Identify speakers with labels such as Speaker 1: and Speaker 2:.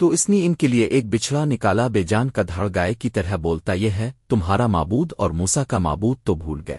Speaker 1: تو اس نے ان کے لیے ایک بچھڑا نکالا بے جان کا دھڑ گائے کی طرح بولتا یہ ہے، تمہارا معبود اور موسا کا معبود تو بھول گئے۔